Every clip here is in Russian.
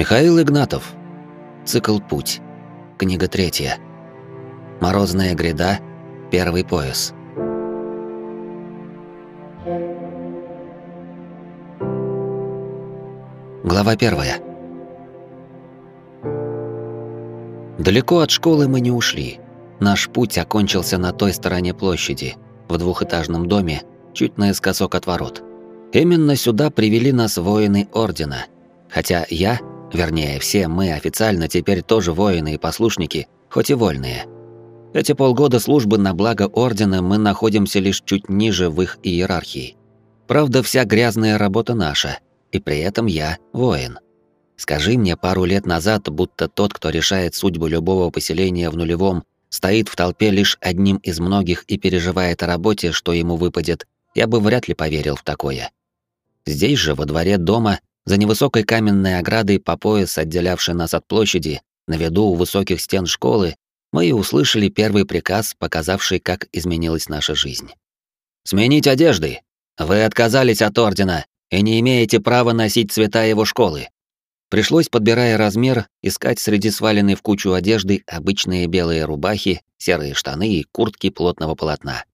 Михаил Игнатов. Цикл «Путь». Книга третья. Морозная гряда. Первый пояс. Глава первая. Далеко от школы мы не ушли. Наш путь окончился на той стороне площади, в двухэтажном доме, чуть наискосок от ворот. Именно сюда привели нас воины Ордена. Хотя я, вернее, все мы официально теперь тоже воины и послушники, хоть и вольные. Эти полгода службы на благо Ордена мы находимся лишь чуть ниже в их иерархии. Правда, вся грязная работа наша, и при этом я воин. Скажи мне пару лет назад, будто тот, кто решает судьбу любого поселения в нулевом, стоит в толпе лишь одним из многих и переживает о работе, что ему выпадет, я бы вряд ли поверил в такое. Здесь же, во дворе дома, за невысокой каменной оградой по пояс, отделявшей нас от площади, на виду у высоких стен школы, мы и услышали первый приказ, показавший, как изменилась наша жизнь. «Сменить одежды! Вы отказались от ордена и не имеете права носить цвета его школы!» Пришлось, подбирая размер, искать среди сваленной в кучу одежды обычные белые рубахи, серые штаны и куртки плотного полотна.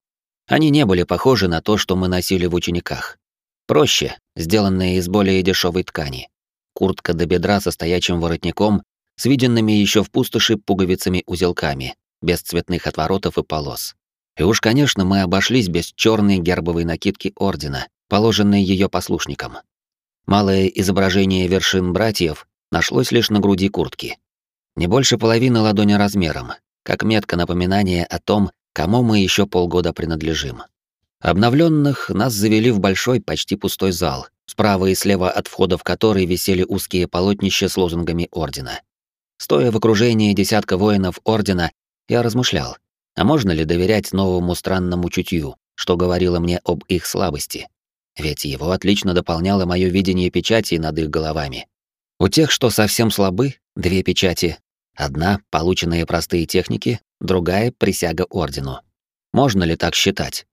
Они не были похожи на то, что мы носили в учениках. Проще, сделанные из более дешевой ткани. Куртка до бедра со стоячим воротником, с виденными еще в пустоши пуговицами-узелками, без цветных отворотов и полос. И уж, конечно, мы обошлись без черной гербовой накидки ордена, положенной ее послушникам. Малое изображение вершин братьев нашлось лишь на груди куртки. Не больше половины ладони размером, как метка напоминания о том, кому мы еще полгода принадлежим. Обновленных нас завели в большой, почти пустой зал, справа и слева от входа в который висели узкие полотнища с лозунгами Ордена. Стоя в окружении десятка воинов Ордена, я размышлял, а можно ли доверять новому странному чутью, что говорило мне об их слабости? Ведь его отлично дополняло мое видение печати над их головами. У тех, что совсем слабы, две печати. Одна — полученные простые техники, другая — присяга Ордену. Можно ли так считать?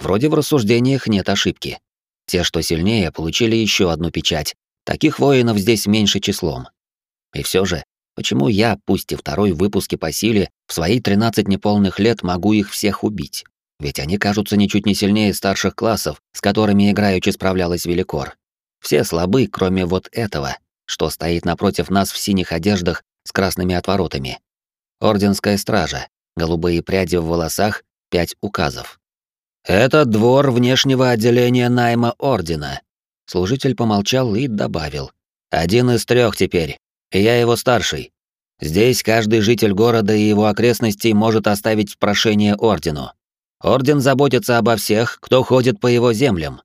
Вроде в рассуждениях нет ошибки. Те, что сильнее, получили еще одну печать. Таких воинов здесь меньше числом. И все же, почему я, пусть и второй в выпуске по силе, в свои 13 неполных лет могу их всех убить? Ведь они кажутся ничуть не сильнее старших классов, с которыми играючи справлялась Великор. Все слабы, кроме вот этого, что стоит напротив нас в синих одеждах с красными отворотами. Орденская стража, голубые пряди в волосах, пять указов. «Это двор внешнего отделения найма Ордена». Служитель помолчал и добавил. «Один из трех теперь, я его старший. Здесь каждый житель города и его окрестностей может оставить прошение Ордену. Орден заботится обо всех, кто ходит по его землям.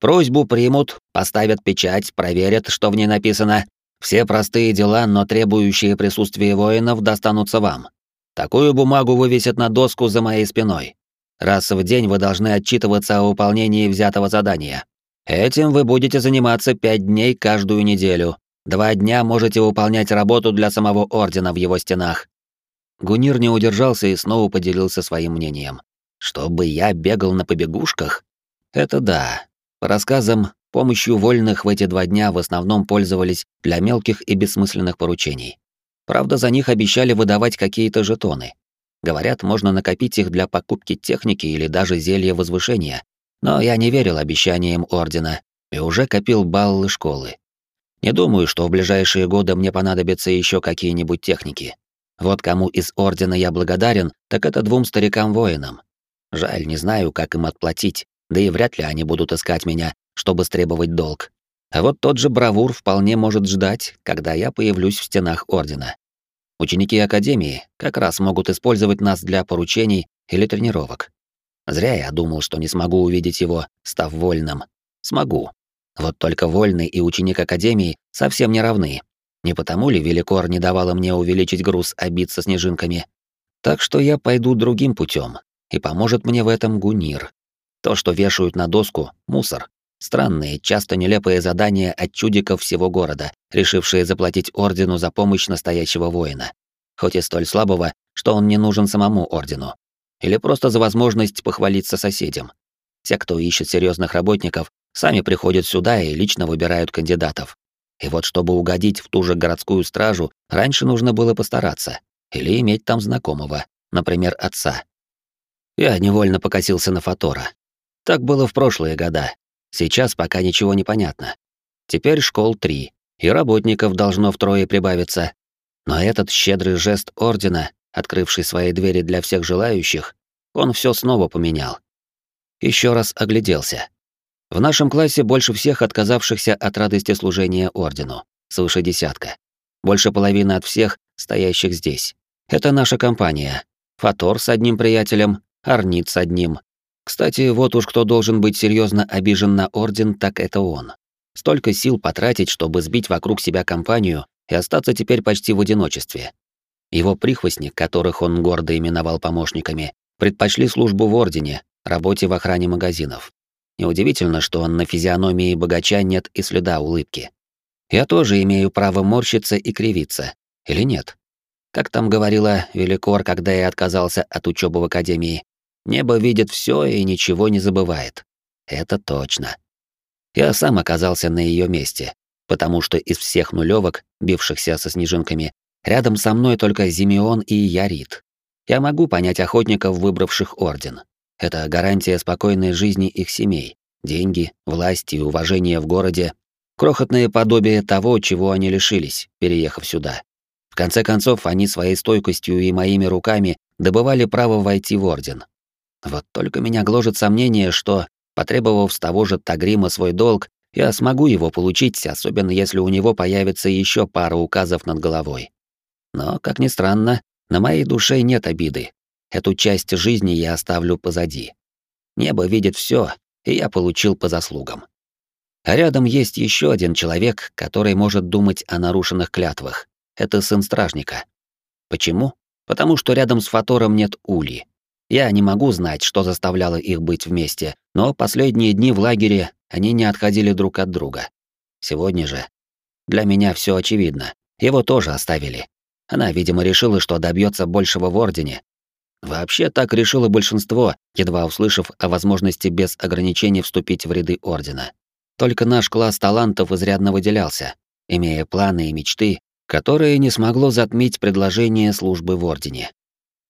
Просьбу примут, поставят печать, проверят, что в ней написано. Все простые дела, но требующие присутствия воинов, достанутся вам. Такую бумагу вывесят на доску за моей спиной. Раз в день вы должны отчитываться о выполнении взятого задания. Этим вы будете заниматься пять дней каждую неделю. Два дня можете выполнять работу для самого Ордена в его стенах». Гунир не удержался и снова поделился своим мнением. «Чтобы я бегал на побегушках? Это да. По рассказам, помощью вольных в эти два дня в основном пользовались для мелких и бессмысленных поручений. Правда, за них обещали выдавать какие-то жетоны. Говорят, можно накопить их для покупки техники или даже зелья возвышения. Но я не верил обещаниям Ордена и уже копил баллы школы. Не думаю, что в ближайшие годы мне понадобятся еще какие-нибудь техники. Вот кому из Ордена я благодарен, так это двум старикам-воинам. Жаль, не знаю, как им отплатить, да и вряд ли они будут искать меня, чтобы стребовать долг. А вот тот же Бравур вполне может ждать, когда я появлюсь в стенах Ордена. Ученики Академии как раз могут использовать нас для поручений или тренировок. Зря я думал, что не смогу увидеть его, став вольным. Смогу. Вот только вольный и ученик Академии совсем не равны. Не потому ли Великор не давала мне увеличить груз обид со снежинками? Так что я пойду другим путем, и поможет мне в этом Гунир. То, что вешают на доску — мусор. Странные, часто нелепые задания от чудиков всего города, решившие заплатить ордену за помощь настоящего воина. Хоть и столь слабого, что он не нужен самому ордену. Или просто за возможность похвалиться соседям. Те, кто ищет серьезных работников, сами приходят сюда и лично выбирают кандидатов. И вот чтобы угодить в ту же городскую стражу, раньше нужно было постараться. Или иметь там знакомого, например, отца. Я невольно покосился на Фатора. Так было в прошлые года. Сейчас пока ничего не понятно. Теперь школ три, и работников должно втрое прибавиться. Но этот щедрый жест Ордена, открывший свои двери для всех желающих, он все снова поменял. Еще раз огляделся. В нашем классе больше всех отказавшихся от радости служения ордену, свыше десятка. Больше половины от всех, стоящих здесь. Это наша компания. Фатор с одним приятелем, Арнит с одним. Кстати, вот уж кто должен быть серьезно обижен на орден, так это он. Столько сил потратить, чтобы сбить вокруг себя компанию и остаться теперь почти в одиночестве. Его прихвостник, которых он гордо именовал помощниками, предпочли службу в ордене, работе в охране магазинов. Неудивительно, что он на физиономии богача нет и следа улыбки. Я тоже имею право морщиться и кривиться. Или нет? Как там говорила Великор, когда я отказался от учебы в академии, небо видит все и ничего не забывает. Это точно. Я сам оказался на ее месте, потому что из всех нулевок, бившихся со снежинками, рядом со мной только Зимеон и Ярит. Я могу понять охотников, выбравших орден. Это гарантия спокойной жизни их семей, деньги, власть и уважение в городе, крохотное подобие того, чего они лишились, переехав сюда. В конце концов, они своей стойкостью и моими руками добывали право войти в орден. Вот только меня гложет сомнение, что, потребовав с того же Тагрима свой долг, я смогу его получить, особенно если у него появится еще пара указов над головой. Но, как ни странно, на моей душе нет обиды, Эту часть жизни я оставлю позади. Небо видит все, и я получил по заслугам. А рядом есть еще один человек, который может думать о нарушенных клятвах. Это сын стражника. Почему? Потому что рядом с Фатором нет Ули. Я не могу знать, что заставляло их быть вместе, но последние дни в лагере они не отходили друг от друга. Сегодня же для меня все очевидно. Его тоже оставили. Она, видимо, решила, что добьется большего в Ордене, Вообще так решило большинство, едва услышав о возможности без ограничений вступить в ряды Ордена. Только наш класс талантов изрядно выделялся, имея планы и мечты, которые не смогло затмить предложение службы в Ордене.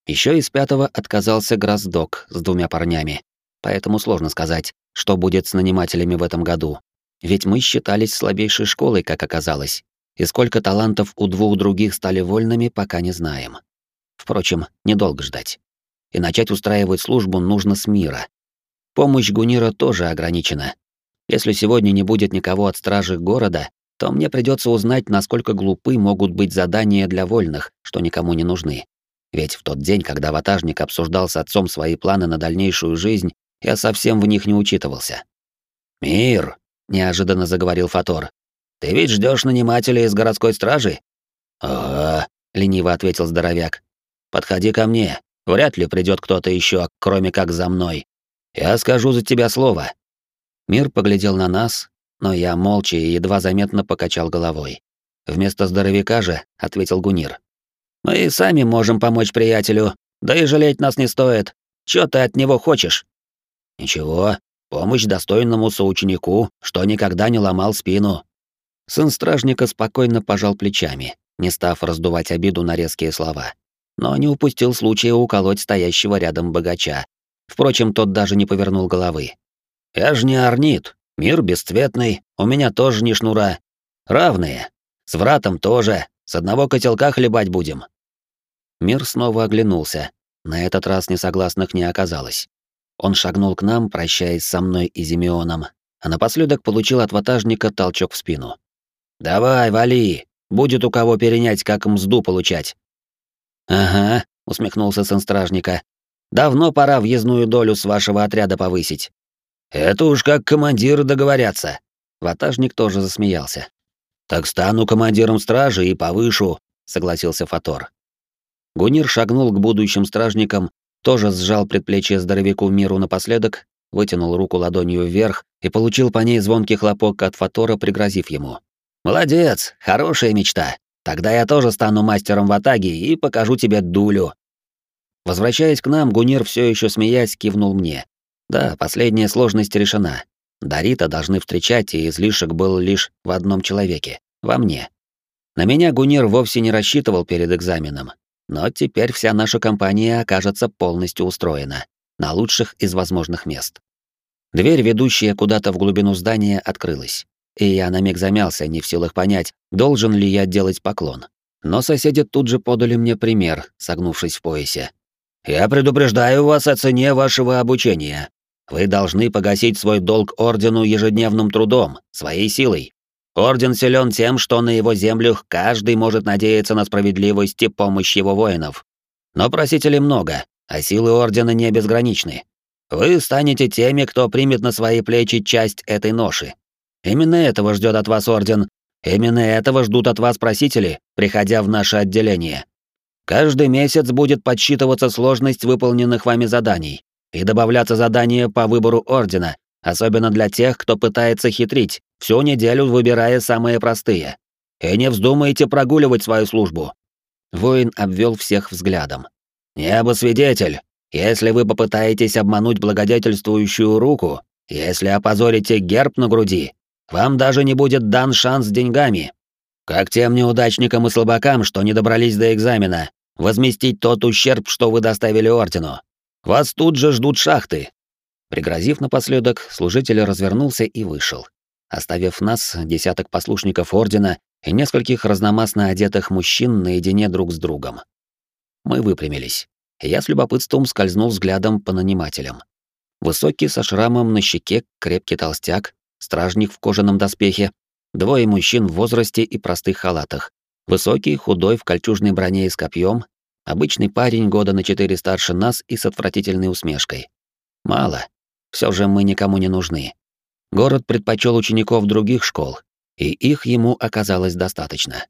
Еще из пятого отказался Гроздок с двумя парнями, поэтому сложно сказать, что будет с нанимателями в этом году. Ведь мы считались слабейшей школой, как оказалось, и сколько талантов у двух других стали вольными, пока не знаем. Впрочем, недолго ждать и начать устраивать службу нужно с мира. Помощь Гунира тоже ограничена. Если сегодня не будет никого от стражи города, то мне придется узнать, насколько глупы могут быть задания для вольных, что никому не нужны. Ведь в тот день, когда ватажник обсуждал с отцом свои планы на дальнейшую жизнь, я совсем в них не учитывался. «Мир!» — неожиданно заговорил Фатор. «Ты ведь ждешь нанимателя из городской стражи?» «Ага», — лениво ответил здоровяк. «Подходи ко мне, Вряд ли придет кто-то еще, кроме как за мной. Я скажу за тебя слово. Мир поглядел на нас, но я молча и едва заметно покачал головой. Вместо здоровяка же ответил Гунир. Мы и сами можем помочь приятелю, да и жалеть нас не стоит. Чё ты от него хочешь? Ничего, помощь достойному соученику, что никогда не ломал спину. Сын стражника спокойно пожал плечами, не став раздувать обиду на резкие слова но не упустил случая уколоть стоящего рядом богача. Впрочем, тот даже не повернул головы. «Я же не орнит, мир бесцветный, у меня тоже не шнура. Равные. С вратом тоже, с одного котелка хлебать будем». Мир снова оглянулся. На этот раз несогласных не оказалось. Он шагнул к нам, прощаясь со мной и Зимеоном, а напоследок получил от ватажника толчок в спину. «Давай, вали! Будет у кого перенять, как мзду получать!» «Ага», — усмехнулся сын стражника. «Давно пора въездную долю с вашего отряда повысить». «Это уж как командиры договорятся». Ватажник тоже засмеялся. «Так стану командиром стражи и повышу», — согласился Фатор. Гунир шагнул к будущим стражникам, тоже сжал предплечье здоровяку миру напоследок, вытянул руку ладонью вверх и получил по ней звонкий хлопок от Фатора, пригрозив ему. «Молодец, хорошая мечта. Тогда я тоже стану мастером в атаге и покажу тебе дулю. Возвращаясь к нам, Гунир все еще смеясь кивнул мне. Да, последняя сложность решена. Дарита должны встречать, и излишек был лишь в одном человеке во мне. На меня Гунир вовсе не рассчитывал перед экзаменом, но теперь вся наша компания окажется полностью устроена, на лучших из возможных мест. Дверь, ведущая куда-то в глубину здания, открылась, и я на миг замялся, не в силах понять, должен ли я делать поклон. Но соседи тут же подали мне пример, согнувшись в поясе. «Я предупреждаю вас о цене вашего обучения. Вы должны погасить свой долг Ордену ежедневным трудом, своей силой. Орден силен тем, что на его землях каждый может надеяться на справедливость и помощь его воинов. Но просителей много, а силы Ордена не безграничны. Вы станете теми, кто примет на свои плечи часть этой ноши. Именно этого ждет от вас Орден, именно этого ждут от вас просители, приходя в наше отделение. Каждый месяц будет подсчитываться сложность выполненных вами заданий и добавляться задания по выбору Ордена, особенно для тех, кто пытается хитрить, всю неделю выбирая самые простые. И не вздумайте прогуливать свою службу. Воин обвел всех взглядом. Небо-свидетель, если вы попытаетесь обмануть благодетельствующую руку, если опозорите герб на груди, вам даже не будет дан шанс с деньгами. Как тем неудачникам и слабакам, что не добрались до экзамена, возместить тот ущерб, что вы доставили ордену. Вас тут же ждут шахты, Пригрозив напоследок, служитель развернулся и вышел, оставив нас, десяток послушников Ордена и нескольких разномастно одетых мужчин наедине друг с другом. Мы выпрямились. Я с любопытством скользнул взглядом по нанимателям. Высокий со шрамом на щеке, крепкий толстяк, стражник в кожаном доспехе, двое мужчин в возрасте и простых халатах, высокий, худой в кольчужной броне и с копьем, обычный парень года на четыре старше нас и с отвратительной усмешкой. Мало. Все же мы никому не нужны. Город предпочел учеников других школ, и их ему оказалось достаточно.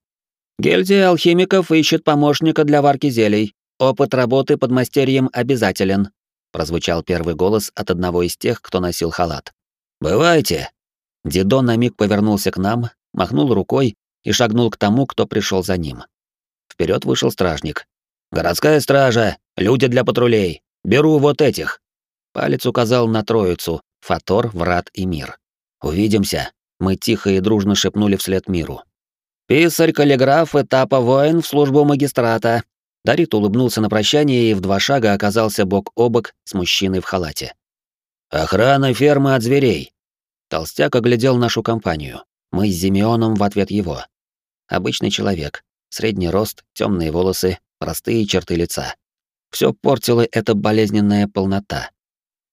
Гильдия алхимиков ищет помощника для варки зелий. Опыт работы под мастерьем обязателен, прозвучал первый голос от одного из тех, кто носил халат. Бывайте. Дедо на миг повернулся к нам, махнул рукой и шагнул к тому, кто пришел за ним. Вперед вышел стражник. Городская стража, люди для патрулей. Беру вот этих. Палец указал на троицу — Фатор, Врат и Мир. «Увидимся!» — мы тихо и дружно шепнули вслед Миру. «Писарь-каллиграф этапа воин в службу магистрата!» Дарит улыбнулся на прощание и в два шага оказался бок о бок с мужчиной в халате. «Охрана фермы от зверей!» Толстяк оглядел нашу компанию. Мы с Зимеоном в ответ его. Обычный человек. Средний рост, темные волосы, простые черты лица. Все портила эта болезненная полнота.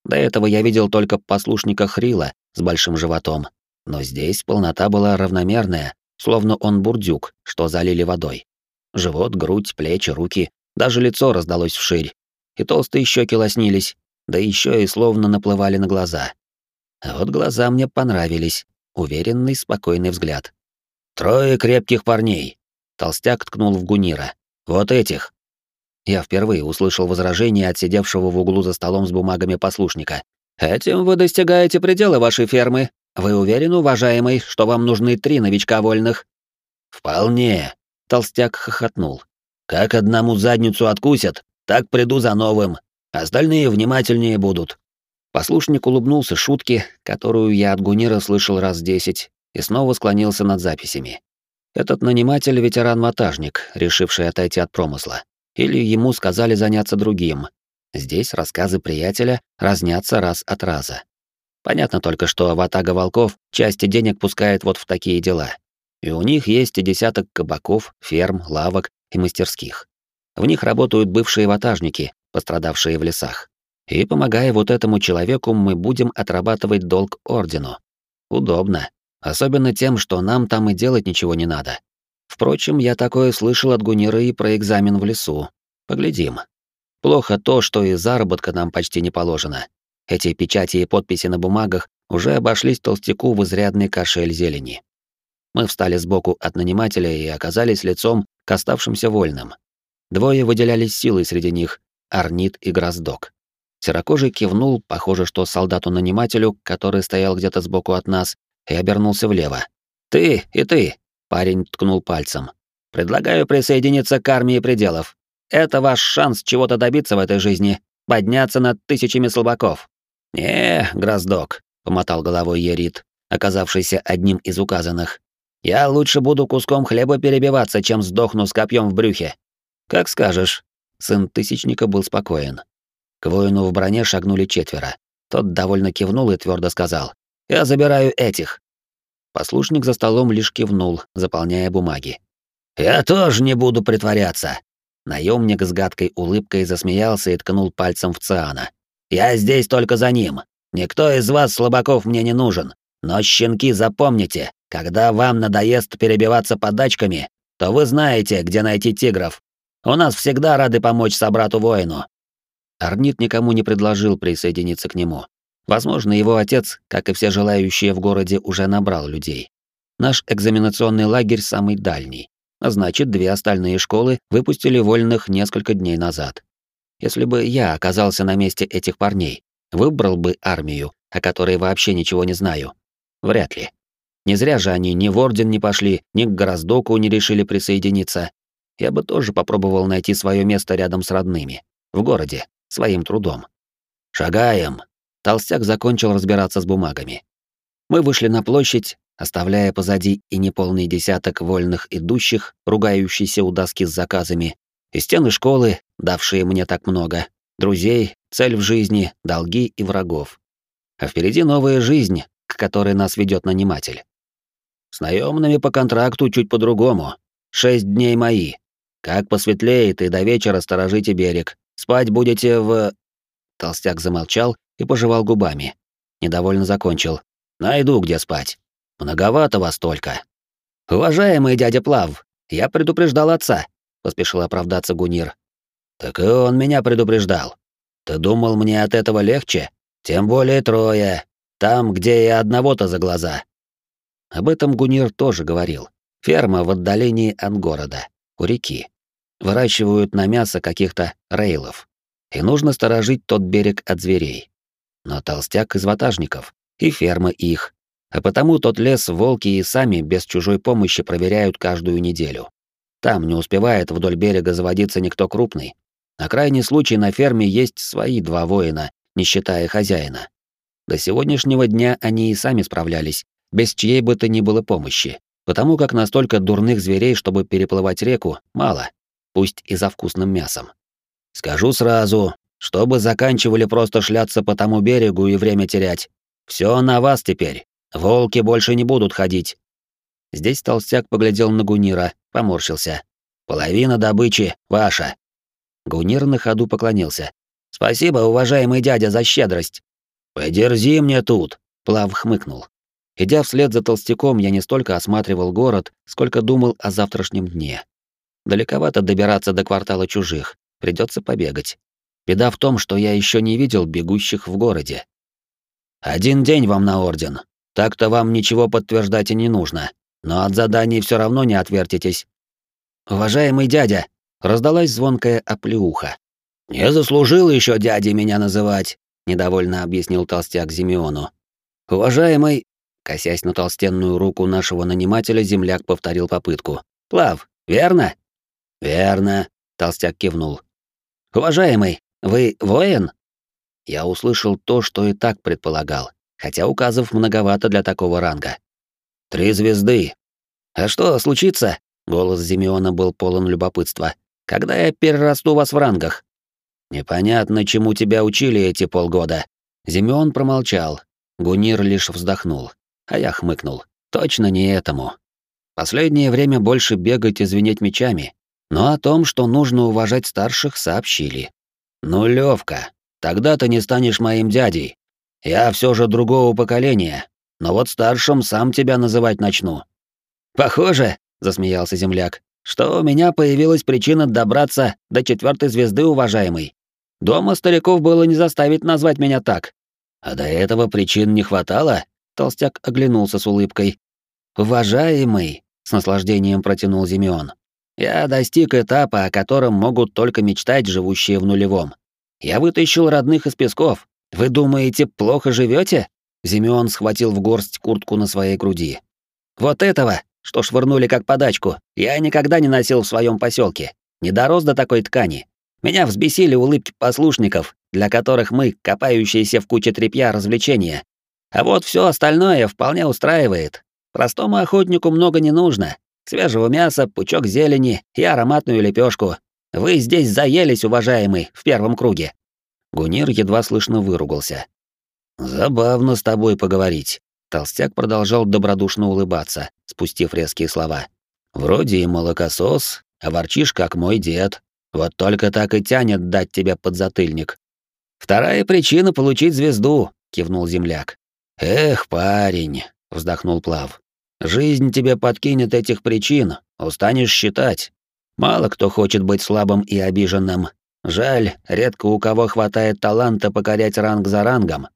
До этого я видел только послушника Хрила с большим животом, но здесь полнота была равномерная, словно он бурдюк, что залили водой. Живот, грудь, плечи, руки, даже лицо раздалось вширь, и толстые щеки лоснились, да еще и словно наплывали на глаза. А вот глаза мне понравились, уверенный, спокойный взгляд. «Трое крепких парней», — толстяк ткнул в Гунира. «Вот этих». Я впервые услышал возражение от сидевшего в углу за столом с бумагами послушника. «Этим вы достигаете предела вашей фермы. Вы уверены, уважаемый, что вам нужны три новичка вольных?» «Вполне», — толстяк хохотнул. «Как одному задницу откусят, так приду за новым. Остальные внимательнее будут». Послушник улыбнулся шутке, которую я от Гунира слышал раз десять, и снова склонился над записями. Этот наниматель — ветеран-ватажник, решивший отойти от промысла или ему сказали заняться другим. Здесь рассказы приятеля разнятся раз от раза. Понятно только, что ватага волков части денег пускает вот в такие дела. И у них есть и десяток кабаков, ферм, лавок и мастерских. В них работают бывшие ватажники, пострадавшие в лесах. И помогая вот этому человеку, мы будем отрабатывать долг ордену. Удобно. Особенно тем, что нам там и делать ничего не надо. Впрочем, я такое слышал от Гуниры и про экзамен в лесу. Поглядим. Плохо то, что и заработка нам почти не положено. Эти печати и подписи на бумагах уже обошлись толстяку в изрядный кошель зелени. Мы встали сбоку от нанимателя и оказались лицом к оставшимся вольным. Двое выделялись силой среди них — Арнит и Гроздок. Серокожий кивнул, похоже, что солдату-нанимателю, который стоял где-то сбоку от нас, и обернулся влево. «Ты и ты!» Парень ткнул пальцем. «Предлагаю присоединиться к армии пределов. Это ваш шанс чего-то добиться в этой жизни, подняться над тысячами слабаков». «Не, Гроздок», — помотал головой Ерит, оказавшийся одним из указанных. Я лучше буду куском хлеба перебиваться, чем сдохну с копьем в брюхе. Как скажешь. Сын тысячника был спокоен. К воину в броне шагнули четверо. Тот довольно кивнул и твердо сказал: "Я забираю этих". Послушник за столом лишь кивнул, заполняя бумаги. Я тоже не буду притворяться. Наемник с гадкой улыбкой засмеялся и ткнул пальцем в Циана. Я здесь только за ним. Никто из вас слабаков мне не нужен. Но щенки, запомните, когда вам надоест перебиваться подачками, то вы знаете, где найти тигров. У нас всегда рады помочь собрату-воину». Арнит никому не предложил присоединиться к нему. Возможно, его отец, как и все желающие в городе, уже набрал людей. Наш экзаменационный лагерь самый дальний, а значит, две остальные школы выпустили вольных несколько дней назад. Если бы я оказался на месте этих парней, выбрал бы армию, о которой вообще ничего не знаю. Вряд ли. Не зря же они ни в Орден не пошли, ни к Гороздоку не решили присоединиться. Я бы тоже попробовал найти свое место рядом с родными. В городе. Своим трудом. «Шагаем!» Толстяк закончил разбираться с бумагами. Мы вышли на площадь, оставляя позади и неполный десяток вольных идущих, ругающийся у доски с заказами, и стены школы, давшие мне так много, друзей, цель в жизни, долги и врагов. А впереди новая жизнь, к которой нас ведет наниматель. С наемными по контракту чуть по-другому. Шесть дней мои. Как посветлеет, и до вечера сторожите берег. Спать будете в...» Толстяк замолчал и пожевал губами. Недовольно закончил. «Найду, где спать. Многовато вас только». «Уважаемый дядя Плав, я предупреждал отца», — поспешил оправдаться Гунир. «Так и он меня предупреждал. Ты думал, мне от этого легче? Тем более трое. Там, где и одного-то за глаза. Об этом Гунир тоже говорил. Ферма в отдалении от города, у реки. Выращивают на мясо каких-то рейлов. И нужно сторожить тот берег от зверей. Но толстяк из ватажников, и ферма их. А потому тот лес волки и сами без чужой помощи проверяют каждую неделю. Там не успевает вдоль берега заводиться никто крупный. На крайний случай на ферме есть свои два воина, не считая хозяина. До сегодняшнего дня они и сами справлялись, без чьей бы то ни было помощи, потому как настолько дурных зверей, чтобы переплывать реку, мало, пусть и за вкусным мясом. Скажу сразу, чтобы заканчивали просто шляться по тому берегу и время терять. Все на вас теперь. Волки больше не будут ходить. Здесь толстяк поглядел на Гунира, поморщился. Половина добычи ваша. Гунир на ходу поклонился. Спасибо, уважаемый дядя, за щедрость. «Подерзи мне тут!» — Плав хмыкнул. Идя вслед за толстяком, я не столько осматривал город, сколько думал о завтрашнем дне. Далековато добираться до квартала чужих, придется побегать. Беда в том, что я еще не видел бегущих в городе. Один день вам на орден. Так-то вам ничего подтверждать и не нужно. Но от заданий все равно не отвертитесь. Уважаемый дядя, раздалась звонкая оплеуха. Не заслужил еще дядей меня называть недовольно объяснил толстяк Зимеону. Уважаемый, косясь на толстенную руку нашего нанимателя, земляк повторил попытку. Плав, верно? Верно, толстяк кивнул. Уважаемый, вы воин? Я услышал то, что и так предполагал, хотя указов многовато для такого ранга. Три звезды. А что случится? Голос Зимеона был полон любопытства. Когда я перерасту вас в рангах? Непонятно, чему тебя учили эти полгода. Зимеон промолчал. Гунир лишь вздохнул, а я хмыкнул. Точно не этому. Последнее время больше бегать и звенеть мечами, но о том, что нужно уважать старших, сообщили. Ну, Левка, тогда ты не станешь моим дядей. Я все же другого поколения, но вот старшим сам тебя называть начну. Похоже, засмеялся земляк, что у меня появилась причина добраться до четвертой звезды, уважаемый. Дома стариков было не заставить назвать меня так. А до этого причин не хватало? Толстяк оглянулся с улыбкой. Уважаемый, с наслаждением протянул Зимеон. Я достиг этапа, о котором могут только мечтать живущие в нулевом. Я вытащил родных из песков. Вы думаете, плохо живете? Зимеон схватил в горсть куртку на своей груди. Вот этого, что швырнули как подачку, я никогда не носил в своем поселке. Не дорос до такой ткани. Меня взбесили улыбки послушников, для которых мы, копающиеся в куче тряпья, развлечения. А вот все остальное вполне устраивает. Простому охотнику много не нужно. Свежего мяса, пучок зелени и ароматную лепешку. Вы здесь заелись, уважаемый, в первом круге. Гунир едва слышно выругался. Забавно с тобой поговорить. Толстяк продолжал добродушно улыбаться, спустив резкие слова. Вроде и молокосос, а ворчишь, как мой дед. Вот только так и тянет дать тебе подзатыльник. Вторая причина — получить звезду, кивнул земляк. Эх, парень, вздохнул Плав. Жизнь тебе подкинет этих причин, устанешь считать. Мало кто хочет быть слабым и обиженным. Жаль, редко у кого хватает таланта покорять ранг за рангом.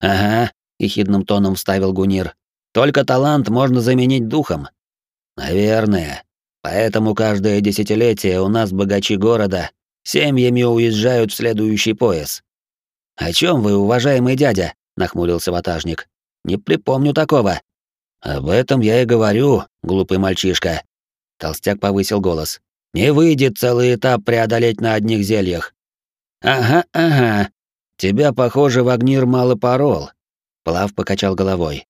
Ага, ехидным тоном вставил Гунир. Только талант можно заменить духом. Наверное. Поэтому каждое десятилетие у нас богачи города семьями уезжают в следующий пояс. О чем вы, уважаемый дядя? нахмурился ватажник. Не припомню такого. Об этом я и говорю, глупый мальчишка. Толстяк повысил голос. Не выйдет целый этап преодолеть на одних зельях. Ага, ага. Тебя, похоже, Вагнир мало порол. Плав покачал головой.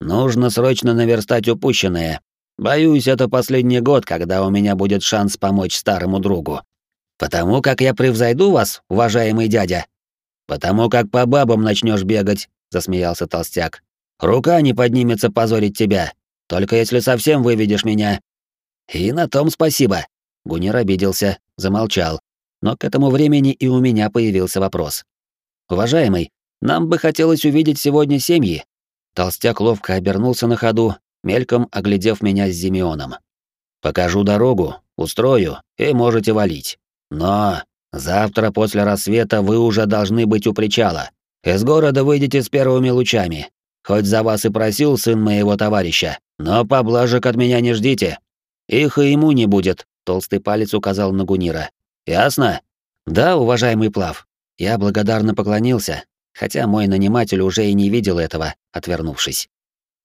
Нужно срочно наверстать упущенное. Боюсь, это последний год, когда у меня будет шанс помочь старому другу. Потому как я превзойду вас, уважаемый дядя. Потому как по бабам начнешь бегать, засмеялся толстяк. Рука не поднимется позорить тебя, только если совсем выведешь меня. И на том спасибо. Гунир обиделся, замолчал. Но к этому времени и у меня появился вопрос. Уважаемый, нам бы хотелось увидеть сегодня семьи. Толстяк ловко обернулся на ходу мельком оглядев меня с Зимеоном. «Покажу дорогу, устрою, и можете валить. Но завтра после рассвета вы уже должны быть у причала. Из города выйдете с первыми лучами. Хоть за вас и просил сын моего товарища, но поблажек от меня не ждите. Их и ему не будет», — толстый палец указал на Гунира. «Ясно?» «Да, уважаемый Плав». Я благодарно поклонился, хотя мой наниматель уже и не видел этого, отвернувшись.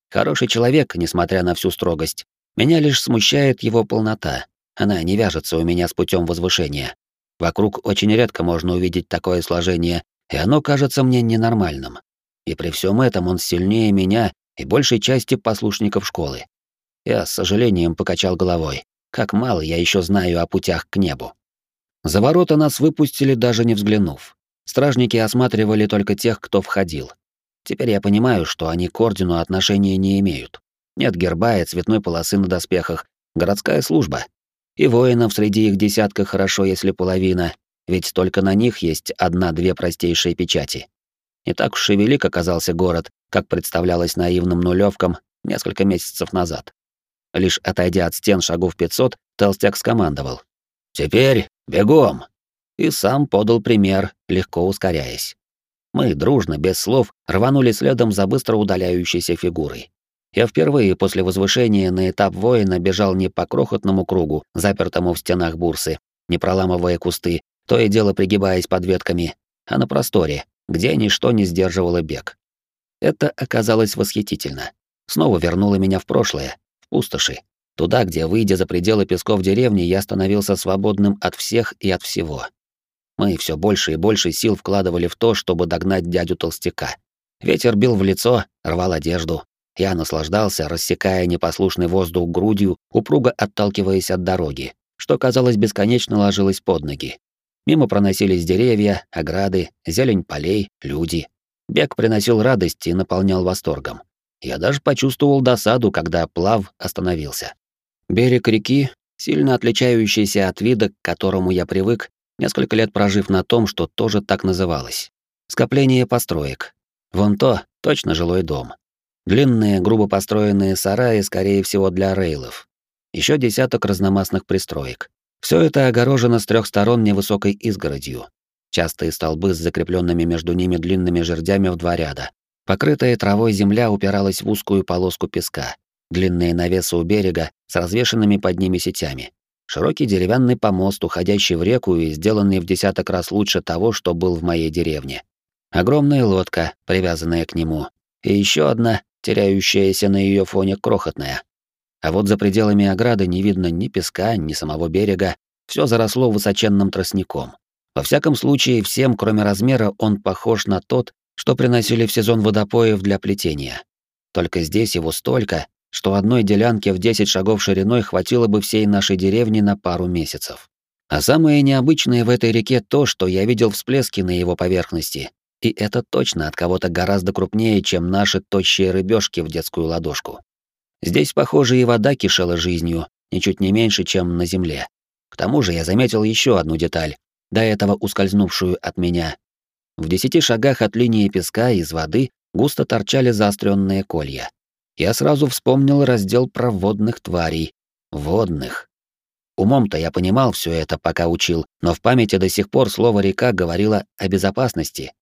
Хороший человек, несмотря на всю строгость. Меня лишь смущает его полнота. Она не вяжется у меня с путем возвышения. Вокруг очень редко можно увидеть такое сложение, и оно кажется мне ненормальным. И при всем этом он сильнее меня и большей части послушников школы. Я с сожалением покачал головой. Как мало я еще знаю о путях к небу. За ворота нас выпустили, даже не взглянув. Стражники осматривали только тех, кто входил. Теперь я понимаю, что они к ордену отношения не имеют. Нет герба и цветной полосы на доспехах, городская служба. И воинов среди их десятка хорошо, если половина, ведь только на них есть одна-две простейшие печати. Не так уж и велик оказался город, как представлялось наивным нулевкам несколько месяцев назад. Лишь отойдя от стен шагов 500, толстяк скомандовал. «Теперь бегом!» И сам подал пример, легко ускоряясь. Мы дружно, без слов, рванули следом за быстро удаляющейся фигурой. Я впервые после возвышения на этап воина бежал не по крохотному кругу, запертому в стенах бурсы, не проламывая кусты, то и дело пригибаясь под ветками, а на просторе, где ничто не сдерживало бег. Это оказалось восхитительно. Снова вернуло меня в прошлое, в пустоши, туда, где, выйдя за пределы песков деревни, я становился свободным от всех и от всего. Мы все больше и больше сил вкладывали в то, чтобы догнать дядю толстяка. Ветер бил в лицо, рвал одежду. Я наслаждался, рассекая непослушный воздух грудью, упруго отталкиваясь от дороги, что, казалось, бесконечно ложилось под ноги. Мимо проносились деревья, ограды, зелень полей, люди. Бег приносил радость и наполнял восторгом. Я даже почувствовал досаду, когда плав остановился. Берег реки, сильно отличающийся от вида, к которому я привык, несколько лет прожив на том, что тоже так называлось. Скопление построек. Вон то, точно жилой дом. Длинные, грубо построенные сараи, скорее всего, для рейлов. Еще десяток разномастных пристроек. Все это огорожено с трех сторон невысокой изгородью. Частые столбы с закрепленными между ними длинными жердями в два ряда. Покрытая травой земля упиралась в узкую полоску песка. Длинные навесы у берега с развешенными под ними сетями. Широкий деревянный помост, уходящий в реку и сделанный в десяток раз лучше того, что был в моей деревне. Огромная лодка, привязанная к нему, и еще одна, теряющаяся на ее фоне крохотная. А вот за пределами ограды не видно ни песка, ни самого берега, все заросло высоченным тростником. Во всяком случае, всем, кроме размера, он похож на тот, что приносили в сезон водопоев для плетения. Только здесь его столько, что одной делянки в 10 шагов шириной хватило бы всей нашей деревни на пару месяцев. А самое необычное в этой реке то, что я видел всплески на его поверхности. И это точно от кого-то гораздо крупнее, чем наши тощие рыбешки в детскую ладошку. Здесь, похоже, и вода кишела жизнью, ничуть не меньше, чем на земле. К тому же я заметил еще одну деталь, до этого ускользнувшую от меня. В десяти шагах от линии песка из воды густо торчали заостренные колья. Я сразу вспомнил раздел про водных тварей. Водных. Умом-то я понимал все это, пока учил, но в памяти до сих пор слово «река» говорило о безопасности.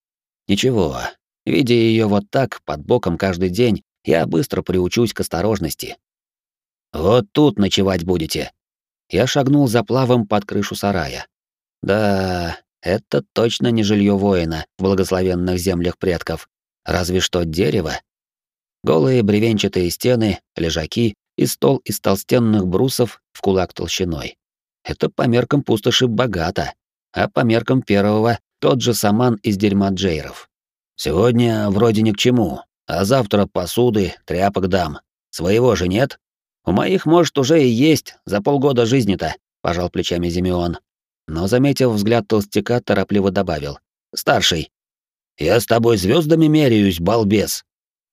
Ничего, видя ее вот так, под боком каждый день, я быстро приучусь к осторожности. «Вот тут ночевать будете». Я шагнул за плавом под крышу сарая. Да, это точно не жилье воина в благословенных землях предков. Разве что дерево. Голые бревенчатые стены, лежаки и стол из толстенных брусов в кулак толщиной. Это по меркам пустоши богато, а по меркам первого тот же саман из дерьма джейров. Сегодня вроде ни к чему, а завтра посуды, тряпок дам. Своего же нет? У моих, может, уже и есть, за полгода жизни-то, пожал плечами Зимеон. Но, заметив взгляд толстяка, торопливо добавил. Старший. Я с тобой звездами меряюсь, балбес.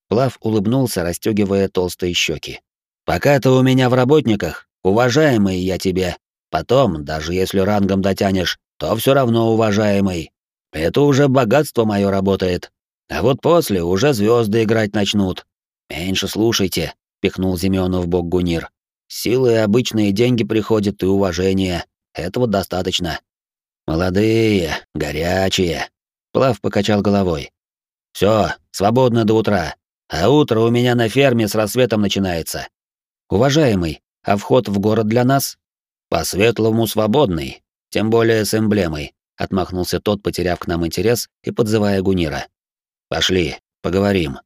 Плав улыбнулся, расстегивая толстые щеки. Пока ты у меня в работниках, уважаемый я тебе. Потом, даже если рангом дотянешь, то все равно уважаемый. Это уже богатство мое работает. А вот после уже звезды играть начнут. Меньше слушайте, пихнул Зимёну в бок Гунир. Силы и обычные деньги приходят и уважение. Этого достаточно. Молодые, горячие. Плав покачал головой. Все, свободно до утра. А утро у меня на ферме с рассветом начинается. Уважаемый, а вход в город для нас? По-светлому свободный, тем более с эмблемой, отмахнулся тот, потеряв к нам интерес и подзывая Гунира. Пошли, поговорим.